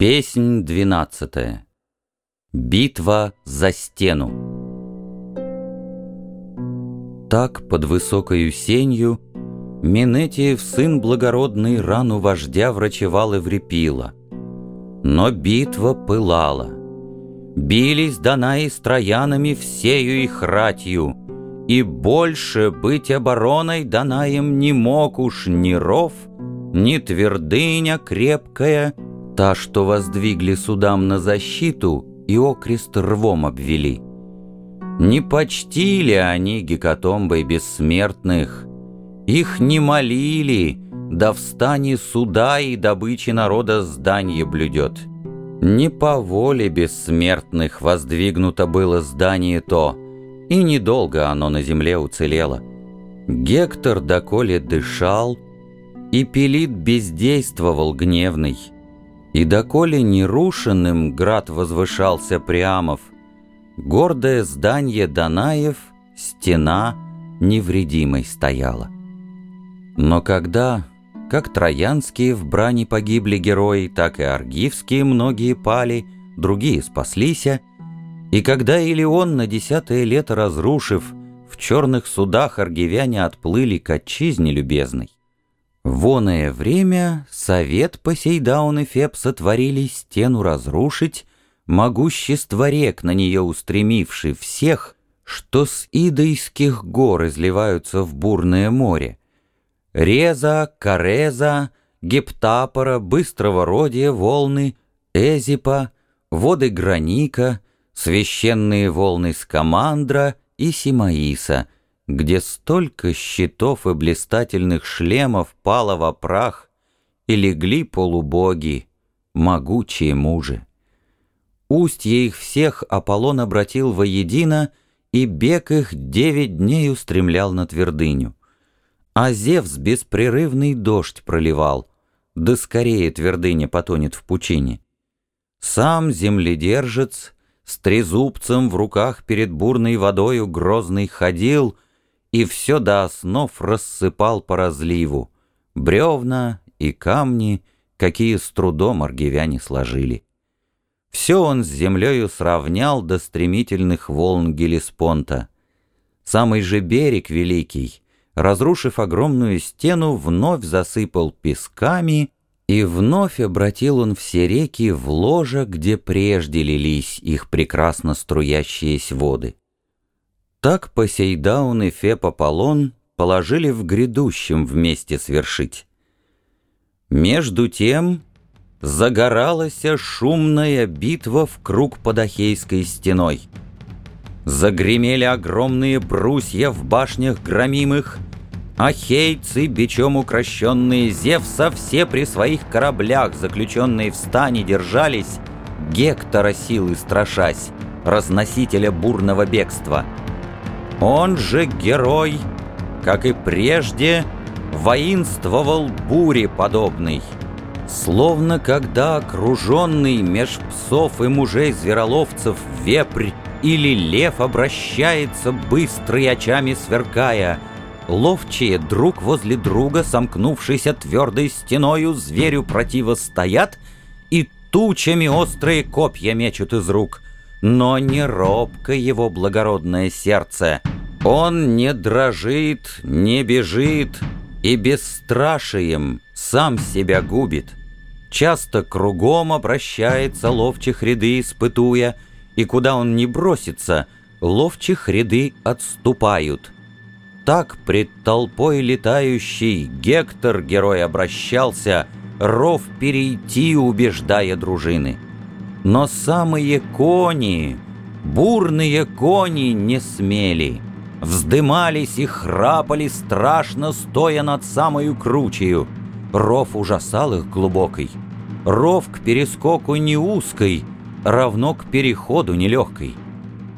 Песнь двенадцатая. Битва за стену. Так под высокою сенью Минетиев сын благородный рану вождя врачевал Эврипила. Но битва пылала. Бились Данаи с троянами всею их ратью, И больше быть обороной Данаем не мог уж ни ров, ни твердыня крепкая — Та, что воздвигли судам на защиту и окрест рвом обвели. Не почтили они гекатомбой бессмертных, Их не молили, да в стане суда и добычи народа здание блюдет. Не по воле бессмертных воздвигнуто было здание то, И недолго оно на земле уцелело. Гектор доколе дышал, и Пелит бездействовал гневный — и доколе нерушенным град возвышался Приамов, Гордое здание Данаев, стена невредимой стояла. Но когда, как троянские в брани погибли герои, так и аргивские многие пали, другие спаслися, и когда Илион на десятое лето разрушив, в черных судах аргивяне отплыли к отчизне любезной, Воное время совет Посейдаун и Феб сотворили стену разрушить, могущество рек на нее устремивший всех, что с идойских гор изливаются в бурное море. Реза, Кареза, Гептапора, Быстрого Родия, волны, Эзипа, воды Граника, священные волны Скамандра и Симаиса — где столько щитов и блистательных шлемов пало во прах, и легли полубоги, могучие мужи. Устье их всех Аполлон обратил воедино, и бег их девять дней устремлял на твердыню. А Зевс беспрерывный дождь проливал, да скорее твердыня потонет в пучине. Сам земледержец с трезубцем в руках перед бурной водою грозный ходил — и все до основ рассыпал по разливу, бревна и камни, какие с трудом аргивяне сложили. Все он с землею сравнял до стремительных волн Гелеспонта. Самый же берег великий, разрушив огромную стену, вновь засыпал песками, и вновь обратил он все реки в ложа, где прежде лились их прекрасно струящиеся воды. Так Посейдаун и Феб Аполлон положили в грядущем вместе свершить. Между тем загоралась шумная битва в круг под Ахейской стеной. Загремели огромные брусья в башнях громимых, Ахейцы, бичом укращенные Зевса, все при своих кораблях, заключенные в стане, держались, Гектора силы страшась, разносителя бурного бегства — он же герой, как и прежде, воинствовал буре подобный. Словно когда окруженный меж псов и мужей-звероловцев вепрь или лев обращается, быстрый очами сверкая, ловчие друг возле друга, сомкнувшись твердой стеною, зверю противостоят и тучами острые копья мечут из рук — но не робко его благородное сердце. Он не дрожит, не бежит и бесстрашием сам себя губит. Часто кругом обращается ловчих ряды испытуя, и куда он не бросится, ловчих ряды отступают. Так пред толпой летающий Гектор герой обращался, ров перейти убеждая дружины. Но самые кони, бурные кони не смели. Вздымались и храпали страшно, стоя над самою кручею. Ров ужасал их глубокой. Ров к перескоку не узкой, равно к переходу нелегкой.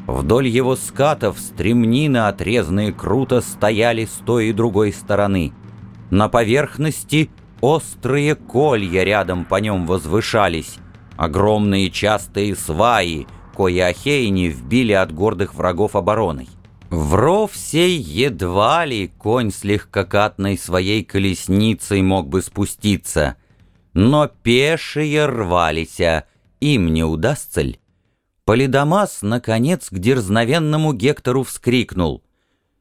Вдоль его скатов стремнины, отрезанные круто, стояли с той и другой стороны. На поверхности острые колья рядом по нем возвышались, огромные частые сваи, кои ахейни вбили от гордых врагов обороной. В ров сей едва ли конь с легкокатной своей колесницей мог бы спуститься. но пешие рвалися, им не удастся ли? Полидамас, наконец, к дерзновенному Гектору вскрикнул.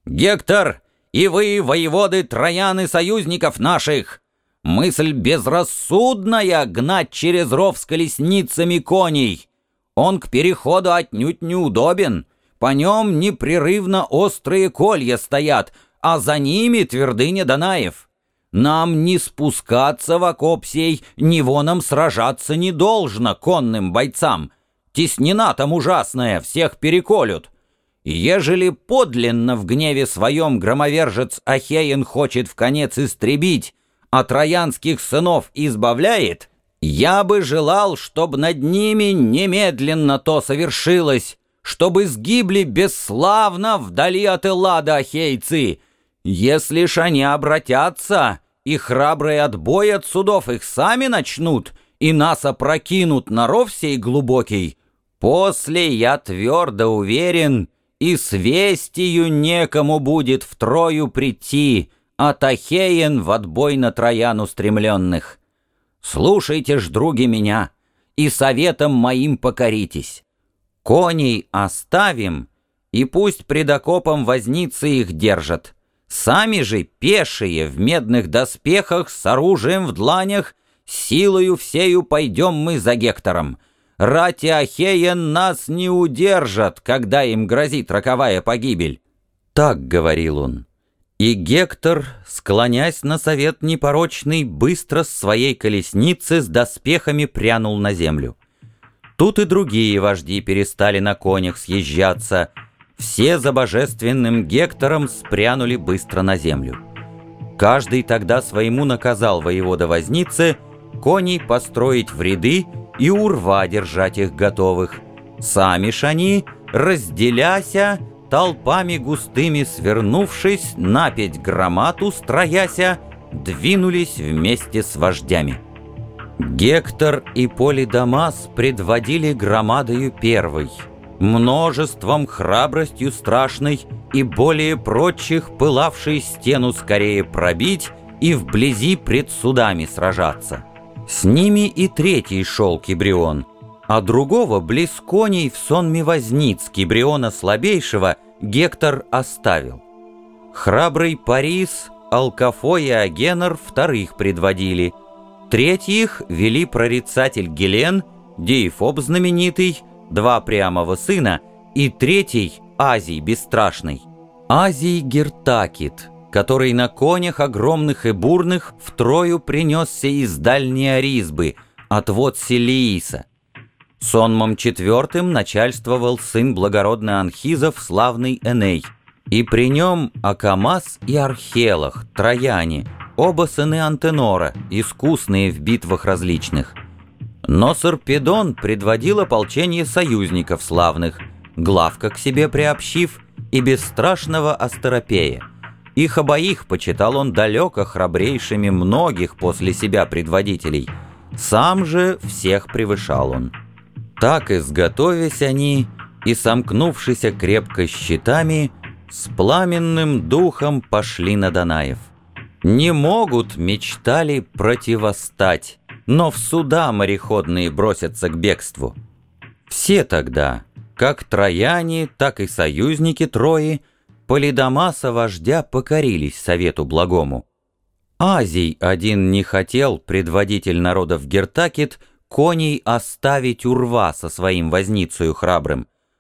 «Гектор, и вы, воеводы Трояны союзников наших! Мысль безрассудная гнать через ров с колесницами коней! Он к переходу отнюдь неудобен, по нем непрерывно острые колья стоят, а за ними твердыня Данаев. Нам не спускаться в окоп сей, ни воном сражаться не должно конным бойцам. Теснена там ужасная, всех переколют. Ежели подлинно в гневе своем громовержец Ахеин хочет в конец истребить, а троянских сынов избавляет, я бы желал, чтобы над ними немедленно то совершилось, чтобы сгибли бесславно вдали от Эллада ахейцы, если ж они обратятся, и храбрые отбой от судов их сами начнут, и нас опрокинут на ров сей глубокий, после я твердо уверен, и с вестью некому будет втрою прийти, от Ахеен в отбой на Троян устремленных. Слушайте ж, други, меня, и советом моим покоритесь. Коней оставим, и пусть пред окопом возницы их держат. Сами же пешие в медных доспехах с оружием в дланях, силою всею пойдем мы за Гектором. Рати Ахеен нас не удержат, когда им грозит роковая погибель. Так говорил он. И Гектор, склонясь на совет непорочный, быстро с своей колесницы с доспехами прянул на землю. Тут и другие вожди перестали на конях съезжаться — все за божественным Гектором спрянули быстро на землю. Каждый тогда своему наказал воевода вознице коней построить в ряды и урва держать их готовых. Сами ж они, разделяся, толпами густыми свернувшись, напять громату строяся, двинулись вместе с вождями. Гектор и Полидамас предводили громадою первой — множеством, храбростью страшной и более прочих пылавшей стену скорее пробить и вблизи пред судами сражаться. С ними и третий шел Кибрион, а другого близ коней в сонме возниц Кибриона слабейшего Гектор оставил. Храбрый Парис, Алкафо и Агенор вторых предводили, третьих вели прорицатель Гелен, Деифоб знаменитый, два прямого сына, и третий — Азий бесстрашный. Азий Гертакит, который на конях огромных и бурных втрою принесся из дальней Аризбы, отвод Селииса. Сонмом четвертым начальствовал сын благородный Анхизов, славный Эней, и при нем Акамас и Архелах, трояне, оба сыны Антенора, искусные в битвах различных — но Сарпедон предводил ополчение союзников славных, главка к себе приобщив и бесстрашного Астеропея. Их обоих почитал он далеко храбрейшими многих после себя предводителей. Сам же всех превышал он. Так изготовясь они, и сомкнувшись крепко щитами, с пламенным духом пошли на Данаев. Не могут, мечтали, противостать, но в суда мореходные бросятся к бегству. Все тогда, как трояне, так и союзники Трои, Полидамаса вождя покорились совету благому. Азий один не хотел, предводитель народов Гертакит, коней оставить урва со своим возницею храбрым —